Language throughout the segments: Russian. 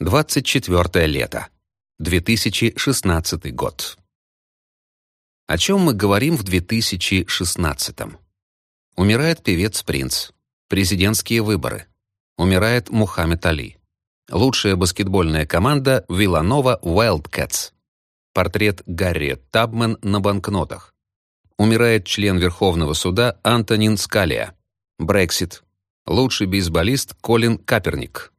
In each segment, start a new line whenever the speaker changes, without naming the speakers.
24 лето. 2016 год. О чем мы говорим в 2016? Умирает певец Принц. Президентские выборы. Умирает Мухаммед Али. Лучшая баскетбольная команда Виланова Wildcats. Портрет Гарри Табман на банкнотах. Умирает член Верховного суда Антонин Скалия. Брексит. Лучший бейсболист Колин Каперник.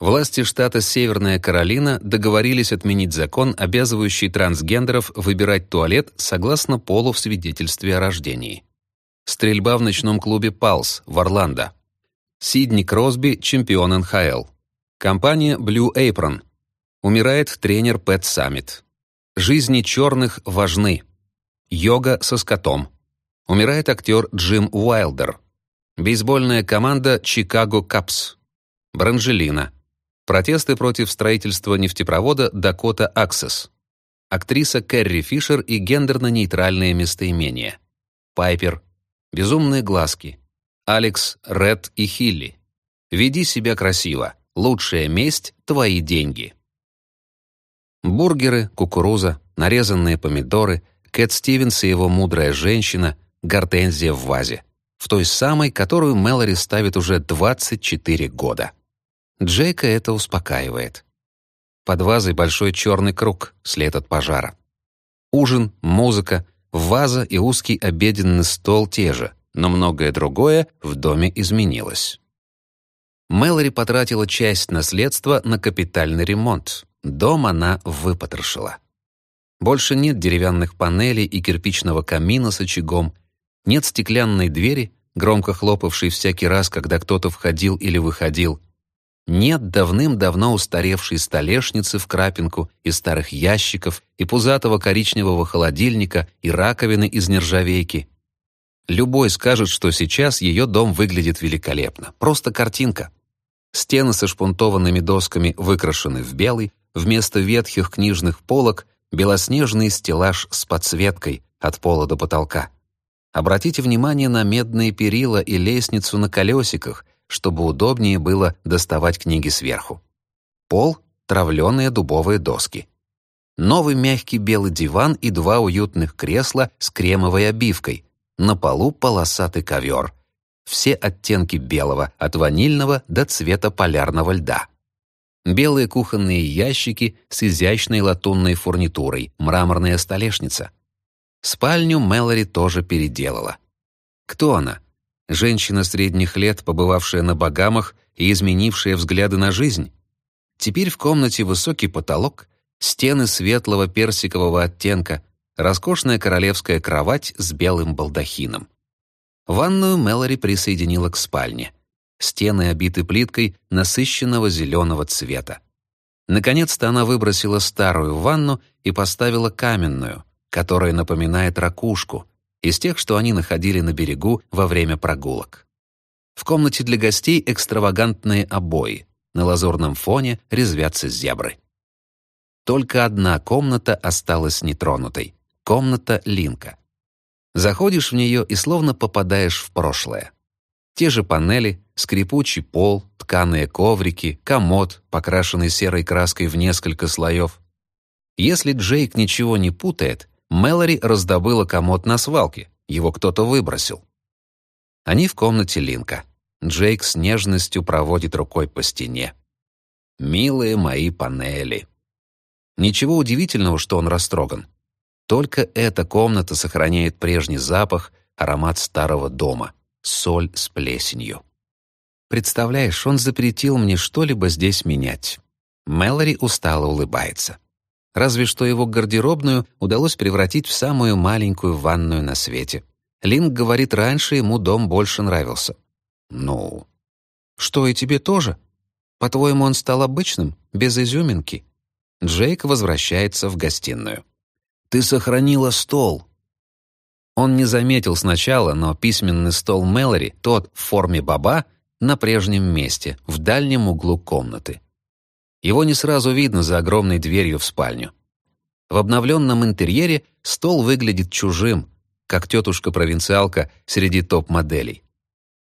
Власти штата Северная Каролина договорились отменить закон, обязывающий трансгендеров выбирать туалет согласно полу в свидетельстве о рождении. Стрельба в ночном клубе «Палс» в Орландо. Сидни Кросби, чемпион НХЛ. Компания Blue Apron. Умирает тренер Пэт Саммит. Жизни черных важны. Йога со скотом. Умирает актер Джим Уайлдер. Бейсбольная команда Чикаго Капс. Бранжелина. Протесты против строительства нефтепровода Дакота Аксес. Актриса Кэрри Фишер и гендерно-нейтральные местоимения. Пайпер. Безумные глазки. Алекс, Ред и Хилли. Веди себя красиво. Лучшая месть — твои деньги. Бургеры, кукуруза, нарезанные помидоры, Кэт Стивенс и его мудрая женщина, гортензия в вазе. В той самой, которую Мэлори ставит уже 24 года. Джейка это успокаивает. Под вазой большой черный круг, след от пожара. Ужин, музыка, ваза и узкий обеденный стол те же, но многое другое в доме изменилось. Мэлори потратила часть наследства на капитальный ремонт. Дом она выпотрошила. Больше нет деревянных панелей и кирпичного камина с очагом, нет стеклянной двери, громко хлопавшей всякий раз, когда кто-то входил или выходил, нет давным-давно устаревшей столешницы в крапинку из старых ящиков и пузатого коричневого холодильника и раковины из нержавейки. Любой скажет, что сейчас ее дом выглядит великолепно. Просто картинка. Стены со шпунтованными досками выкрашены в белый, вместо ветхих книжных полок белоснежный стеллаж с подсветкой от пола до потолка. Обратите внимание на медные перила и лестницу на колесиках, чтобы удобнее было доставать книги сверху. Пол — травленые дубовые доски. Новый мягкий белый диван и два уютных кресла с кремовой обивкой. На полу полосатый ковер. Все оттенки белого, от ванильного до цвета полярного льда. Белые кухонные ящики с изящной латунной фурнитурой, мраморная столешница. Спальню Мэлори тоже переделала. Кто она? Женщина средних лет, побывавшая на богамах и изменившая взгляды на жизнь. Теперь в комнате высокий потолок, стены светлого персикового оттенка, роскошная королевская кровать с белым балдахином. Ванную Мэлори присоединила к спальне. Стены обиты плиткой насыщенного зеленого цвета. Наконец-то она выбросила старую ванну и поставила каменную, которая напоминает ракушку, из тех, что они находили на берегу во время прогулок. В комнате для гостей экстравагантные обои. На лазурном фоне резвятся зебры. Только одна комната осталась нетронутой. Комната Линка. Заходишь в нее и словно попадаешь в прошлое. Те же панели, скрипучий пол, тканые коврики, комод, покрашенный серой краской в несколько слоев. Если Джейк ничего не путает, Мэлори раздобыла комод на свалке, его кто-то выбросил. Они в комнате Линка. Джейк с нежностью проводит рукой по стене. «Милые мои панели». Ничего удивительного, что он растроган. Только эта комната сохраняет прежний запах, аромат старого дома, соль с плесенью. Представляешь, он запретил мне что-либо здесь менять. Мэлори устало улыбается. Разве что его гардеробную удалось превратить в самую маленькую ванную на свете. Линк говорит, раньше ему дом больше нравился. Ну, что и тебе тоже? По-твоему, он стал обычным, без изюминки? Джейк возвращается в гостиную. Ты сохранила стол. Он не заметил сначала, но письменный стол Мэлори, тот в форме баба, на прежнем месте, в дальнем углу комнаты. Его не сразу видно за огромной дверью в спальню. В обновленном интерьере стол выглядит чужим, как тетушка-провинциалка среди топ-моделей.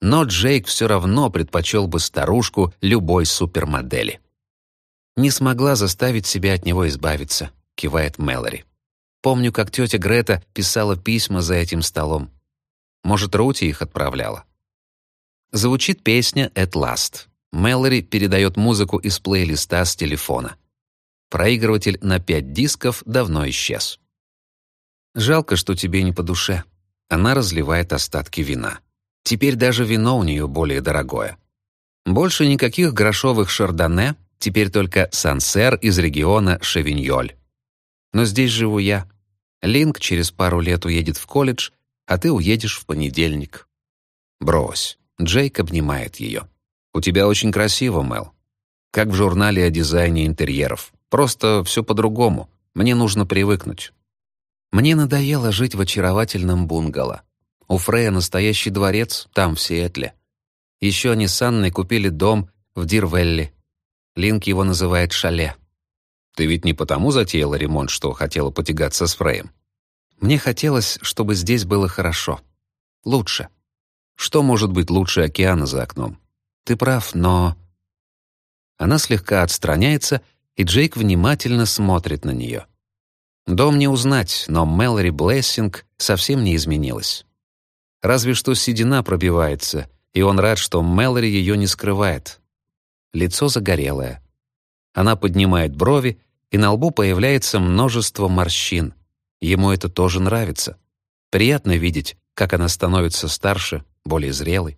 Но Джейк все равно предпочел бы старушку любой супермодели. «Не смогла заставить себя от него избавиться», — кивает Мэлори. «Помню, как тетя Грета писала письма за этим столом. Может, Рути их отправляла?» Звучит песня «At Last». Мэлори передает музыку из плейлиста с телефона. Проигрыватель на пять дисков давно исчез. «Жалко, что тебе не по душе». Она разливает остатки вина. Теперь даже вино у нее более дорогое. Больше никаких грошовых шардоне, теперь только сансер из региона Шевиньоль. Но здесь живу я. Линк через пару лет уедет в колледж, а ты уедешь в понедельник. Брось. Джейк обнимает ее. «У тебя очень красиво, Мел. Как в журнале о дизайне интерьеров. Просто все по-другому. Мне нужно привыкнуть». Мне надоело жить в очаровательном бунгало. У Фрея настоящий дворец, там, в Сиэтле. Еще они с Анной купили дом в Дирвелли. Линк его называет шале. Ты ведь не потому затеяла ремонт, что хотела потягаться с Фреем. Мне хотелось, чтобы здесь было хорошо. Лучше. Что может быть лучше океана за окном? Ты прав, но... Она слегка отстраняется, и Джейк внимательно смотрит на нее. Дом не узнать, но Мэлори Блессинг совсем не изменилась. Разве что седина пробивается, и он рад, что Мэлори ее не скрывает. Лицо загорелое. Она поднимает брови, и на лбу появляется множество морщин. Ему это тоже нравится. Приятно видеть, как она становится старше, более зрелой.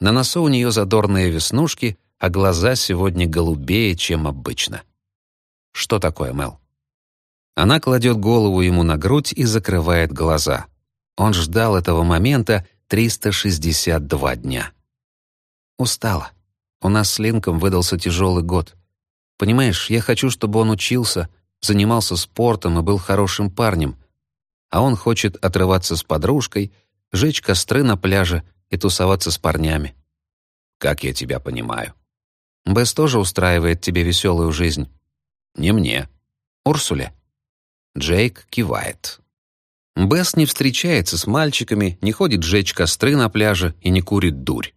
На носу у нее задорные веснушки, а глаза сегодня голубее, чем обычно. Что такое, Мел? Она кладет голову ему на грудь и закрывает глаза. Он ждал этого момента 362 дня. Устала. У нас с Линком выдался тяжелый год. Понимаешь, я хочу, чтобы он учился, занимался спортом и был хорошим парнем. А он хочет отрываться с подружкой — жечь костры на пляже и тусоваться с парнями. Как я тебя понимаю. Бесс тоже устраивает тебе веселую жизнь. Не мне. Урсуле. Джейк кивает. Бесс не встречается с мальчиками, не ходит жечь костры на пляже и не курит дурь.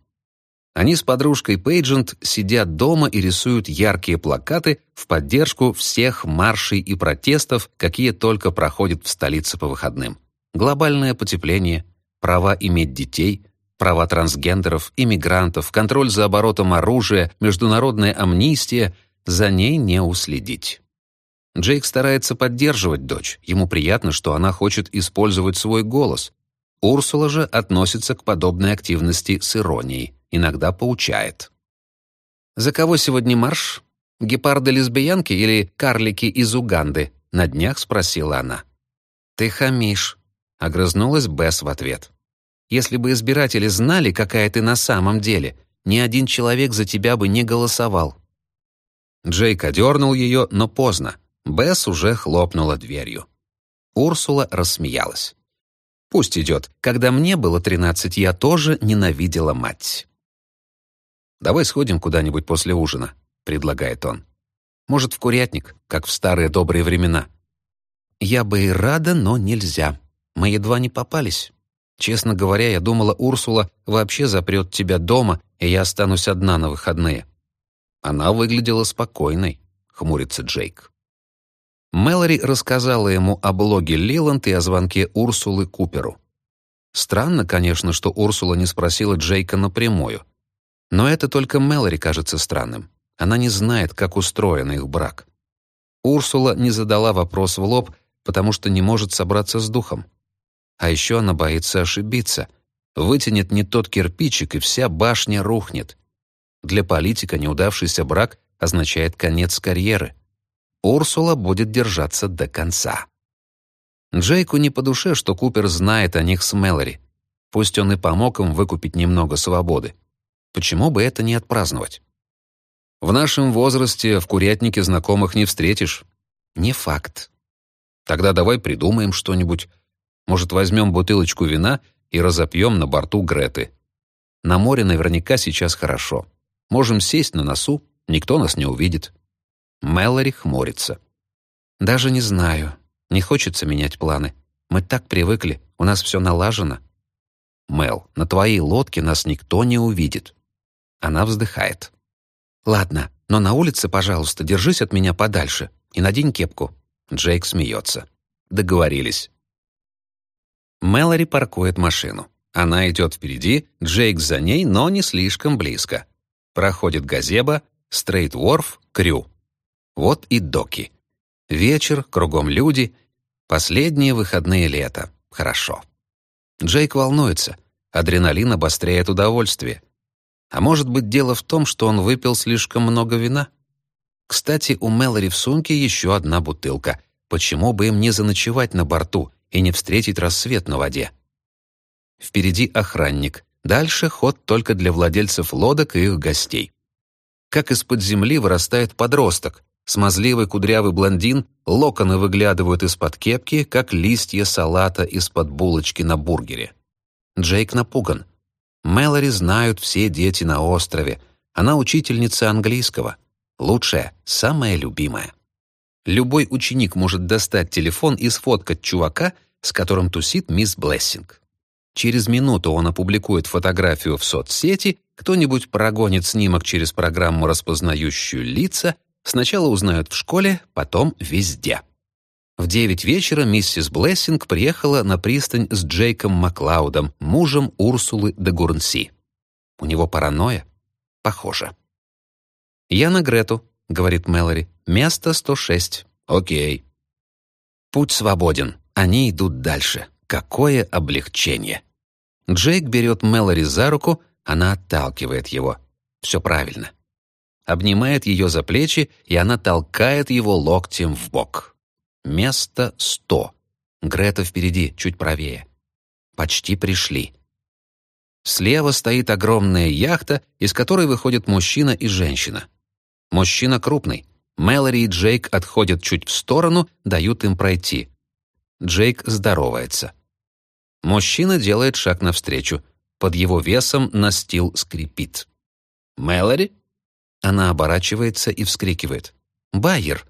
Они с подружкой Пейджент сидят дома и рисуют яркие плакаты в поддержку всех маршей и протестов, какие только проходят в столице по выходным. Глобальное потепление, права иметь детей, права трансгендеров, иммигрантов, контроль за оборотом оружия, международная амнистия, за ней не уследить. Джейк старается поддерживать дочь, ему приятно, что она хочет использовать свой голос. Урсула же относится к подобной активности с иронией, иногда поучает. «За кого сегодня марш? Гепарды-лесбиянки или карлики из Уганды?» На днях спросила она. «Ты хамишь», Огрызнулась Бесс в ответ. «Если бы избиратели знали, какая ты на самом деле, ни один человек за тебя бы не голосовал». Джейк одернул ее, но поздно. Бесс уже хлопнула дверью. Урсула рассмеялась. «Пусть идет. Когда мне было тринадцать, я тоже ненавидела мать». «Давай сходим куда-нибудь после ужина», — предлагает он. «Может, в курятник, как в старые добрые времена». «Я бы и рада, но нельзя», мы едва не попались. Честно говоря, я думала, Урсула вообще запрет тебя дома, и я останусь одна на выходные. Она выглядела спокойной, хмурится Джейк. Мэлори рассказала ему о блоге Лиланд и о звонке Урсулы Куперу. Странно, конечно, что Урсула не спросила Джейка напрямую. Но это только Мэлори кажется странным. Она не знает, как устроен их брак. Урсула не задала вопрос в лоб, потому что не может собраться с духом. А еще она боится ошибиться. Вытянет не тот кирпичик, и вся башня рухнет. Для политика неудавшийся брак означает конец карьеры. Урсула будет держаться до конца. Джейку не по душе, что Купер знает о них с Мэлори. Пусть он и помог им выкупить немного свободы. Почему бы это не отпраздновать? В нашем возрасте в курятнике знакомых не встретишь. Не факт. Тогда давай придумаем что-нибудь. Может, возьмем бутылочку вина и разопьем на борту Греты. На море наверняка сейчас хорошо. Можем сесть на носу, никто нас не увидит». Мэлори хмурится. «Даже не знаю. Не хочется менять планы. Мы так привыкли, у нас все налажено». «Мэл, на твоей лодке нас никто не увидит». Она вздыхает. «Ладно, «Но на улице, пожалуйста, держись от меня подальше и надень кепку». Джейк смеется. Договорились. Мэлори паркует машину. Она идет впереди, Джейк за ней, но не слишком близко. Проходит газеба, Стрейт-Ворф, Крю. Вот и доки. Вечер, кругом люди. Последние выходные лета. Хорошо. Джейк волнуется. Адреналин обостряет удовольствие. А может быть, дело в том, что он выпил слишком много вина? Кстати, у Мэлори в сумке еще одна бутылка. Почему бы им не заночевать на борту и не встретить рассвет на воде? Впереди охранник. Дальше ход только для владельцев лодок и их гостей. Как из-под земли вырастает подросток. Смазливый кудрявый блондин, локоны выглядывают из-под кепки, как листья салата из-под булочки на бургере. Джейк напуган. Мэлори знают все дети на острове. Она учительница английского. Лучшая, самая любимая. Любой ученик может достать телефон и сфоткать чувака, с которым тусит мисс Блессинг. Через минуту он опубликует фотографию в соцсети, кто-нибудь прогонит снимок через программу, распознающую лица, сначала узнают в школе, потом везде. В девять вечера миссис Блессинг приехала на пристань с Джейком Маклаудом, мужем Урсулы де Гурнси. У него паранойя? Похоже. «Я на Грету», — говорит Мэлори. «Место 106. Окей». Путь свободен. Они идут дальше. Какое облегчение! Джейк берет Мэлори за руку, она отталкивает его. Все правильно. Обнимает ее за плечи, и она толкает его локтем в бок. Место сто. Грета впереди, чуть правее. Почти пришли. Слева стоит огромная яхта, из которой выходят мужчина и женщина. Мужчина крупный. Мэлори и Джейк отходят чуть в сторону, дают им пройти. Джейк здоровается. Мужчина делает шаг навстречу. Под его весом настил скрипит. «Мэлори?» Она оборачивается и вскрикивает. «Байер!»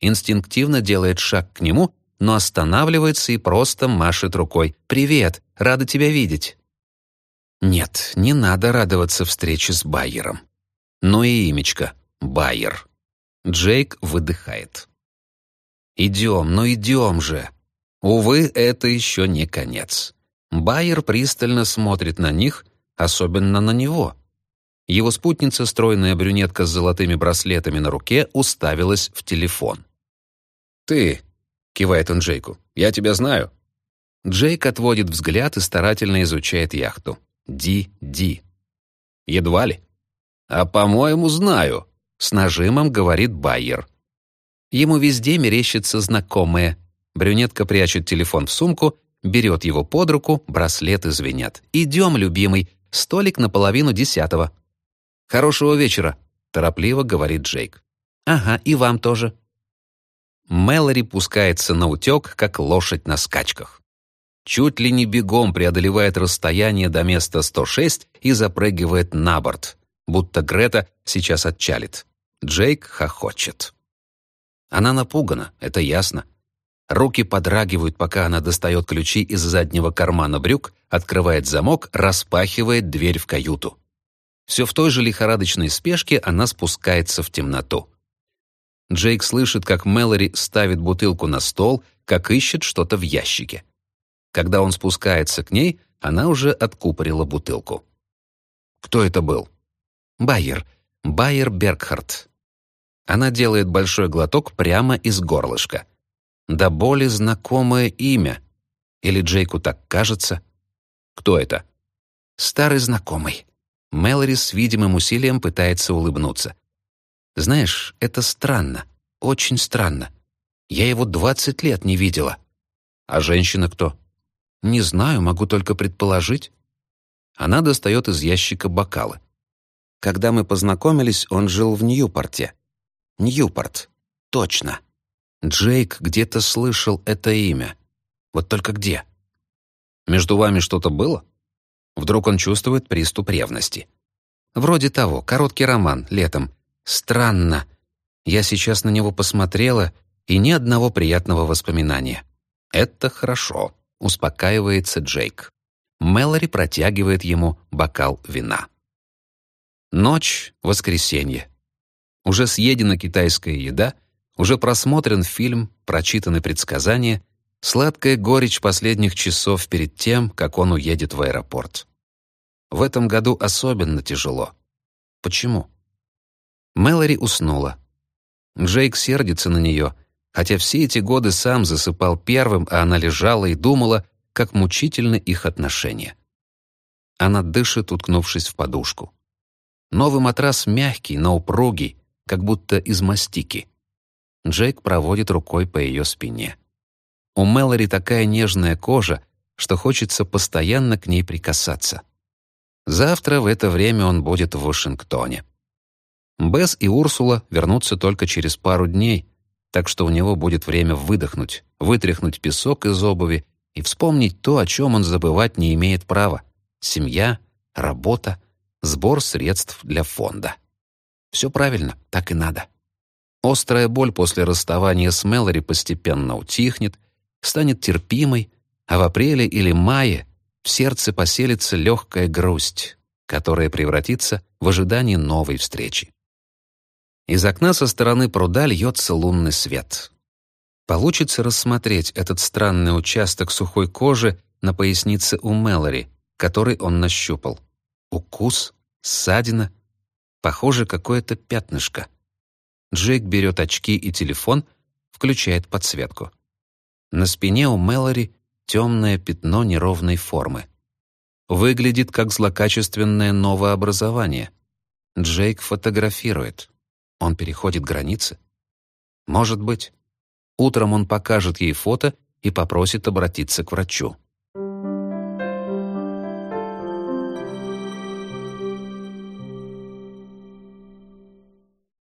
инстинктивно делает шаг к нему, но останавливается и просто машет рукой. «Привет! Рада тебя видеть!» Нет, не надо радоваться встрече с Байером. Ну и имечко — Байер. Джейк выдыхает. «Идем, ну идем же!» Увы, это еще не конец. Байер пристально смотрит на них, особенно на него. Его спутница, стройная брюнетка с золотыми браслетами на руке, уставилась в телефон. «Ты», — кивает он Джейку, — «я тебя знаю». Джейк отводит взгляд и старательно изучает яхту. Ди-Ди. «Едва ли». «А, по-моему, знаю», — с нажимом говорит Байер. Ему везде мерещится знакомое. Брюнетка прячет телефон в сумку, берет его под руку, браслеты звенят. «Идем, любимый, столик наполовину десятого». «Хорошего вечера», — торопливо говорит Джейк. «Ага, и вам тоже». Мэлори пускается на утек, как лошадь на скачках. Чуть ли не бегом преодолевает расстояние до места 106 и запрыгивает на борт, будто Грета сейчас отчалит. Джейк хохочет. Она напугана, это ясно. Руки подрагивают, пока она достает ключи из заднего кармана брюк, открывает замок, распахивает дверь в каюту. Все в той же лихорадочной спешке она спускается в темноту. Джейк слышит, как Мэлори ставит бутылку на стол, как ищет что-то в ящике. Когда он спускается к ней, она уже откупорила бутылку. Кто это был? Байер. Байер Бергхард. Она делает большой глоток прямо из горлышка. Да более знакомое имя. Или Джейку так кажется? Кто это? Старый знакомый. Мэлори с видимым усилием пытается улыбнуться. Знаешь, это странно, очень странно. Я его двадцать лет не видела. А женщина кто? Не знаю, могу только предположить. Она достает из ящика бокалы. Когда мы познакомились, он жил в Ньюпорте. Ньюпорт. Точно. Джейк где-то слышал это имя. Вот только где? Между вами что-то было? Вдруг он чувствует приступ ревности. Вроде того, короткий роман, летом. Странно. Я сейчас на него посмотрела, и ни одного приятного воспоминания. Это хорошо, успокаивается Джейк. Мэлори протягивает ему бокал вина. Ночь, воскресенье. Уже съедена китайская еда, уже просмотрен фильм, прочитаны предсказания, сладкая горечь последних часов перед тем, как он уедет в аэропорт. В этом году особенно тяжело. Почему? Мэлори уснула. Джейк сердится на нее, хотя все эти годы сам засыпал первым, а она лежала и думала, как мучительны их отношения. Она дышит, уткнувшись в подушку. Новый матрас мягкий, но упругий, как будто из мастики. Джейк проводит рукой по ее спине. У Мэлори такая нежная кожа, что хочется постоянно к ней прикасаться. Завтра в это время он будет в Вашингтоне. Бесс и Урсула вернутся только через пару дней, так что у него будет время выдохнуть, вытряхнуть песок из обуви и вспомнить то, о чем он забывать не имеет права. Семья, работа, сбор средств для фонда. Все правильно, так и надо. Острая боль после расставания с Мэлори постепенно утихнет, станет терпимой, а в апреле или мае в сердце поселится легкая грусть, которая превратится в ожидание новой встречи. Из окна со стороны пруда льется лунный свет. Получится рассмотреть этот странный участок сухой кожи на пояснице у Мэлори, который он нащупал. Укус, ссадина, похоже, какое-то пятнышко. Джейк берет очки и телефон, включает подсветку. На спине у Мэлори темное пятно неровной формы. Выглядит как злокачественное новообразование. Джейк фотографирует. Он переходит границы? Может быть. Утром он покажет ей фото и попросит обратиться к врачу.